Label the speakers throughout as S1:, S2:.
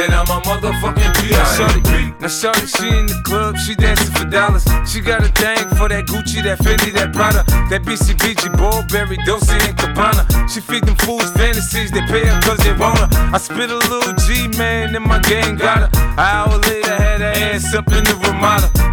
S1: Then I'm a motherfucking B.I.M.B.
S2: Now shorty, she in the club, she dancing for dollars. She got a thing for that Gucci, that Fendi, that Prada, that BCBG, Burberry, Dolce and Gabbana. She feed them fools fantasies, they pay her cause they want her. I spit a little G, man, and my gang got her. An hour later, had her ass up in the Ramada.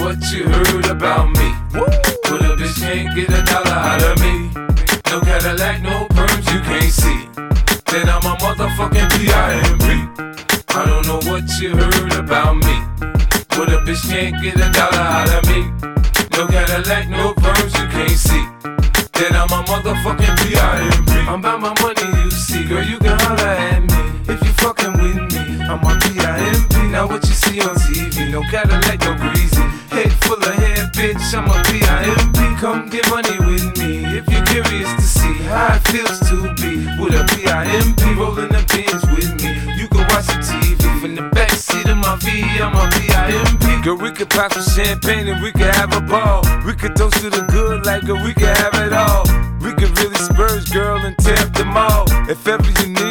S1: what you heard about me. But a bitch can't get a dollar out of me. No Cadillac, no perms you can't see. Then I'm a motherfucking B.I.M.B. I don't know what you heard about me. But a bitch can't get a dollar out of me. No Cadillac, no perms you can't see. Then I'm a motherfucking B.I.M.B. I'm about my money, you see. Girl, you can holler at me. If you fucking with me, I'm a B.I.M.B. Now what you see on TV, no Cadillac, bitch, I'm a B.I.M.B. Come get money with me if you're curious to see how it feels to be with a B.I.M.B. rolling the pins with me. You can watch the TV from the backseat of my V, I'm a B.I.M.B.
S2: Girl, we could pop some champagne and we could have a ball. We could toast to the good like girl, we could have it all. We could really spurge, girl, and tear up the mall. If ever you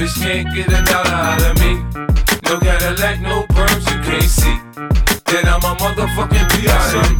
S1: bitch can't get a dollar out of me. No Cadillac, no perms you can't see. Then I'm a motherfucking B.I.M.B.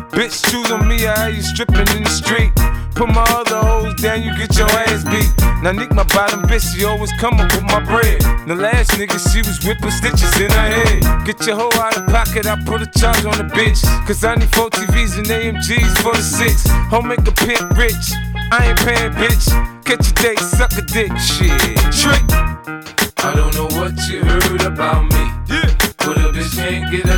S2: Bitch, choose on me, I hear you stripping in the street. Put my other hoes down, you get your ass beat. Now Nick, my bottom bitch, she always come up with my bread. The last nigga, she was whipping stitches in her head. Get your hoe out of pocket, I put a charge on the bitch. Cause I need four TVs and AMGs for the six. Home make a pimp rich. I ain't paying, bitch. Catch a date, suck a dick, shit. Trick.
S1: I don't know what you heard about me.
S2: Yeah.
S1: But a bitch can't get a